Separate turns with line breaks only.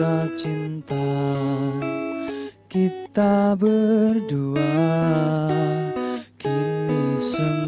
kita cinta kita berdua kini semua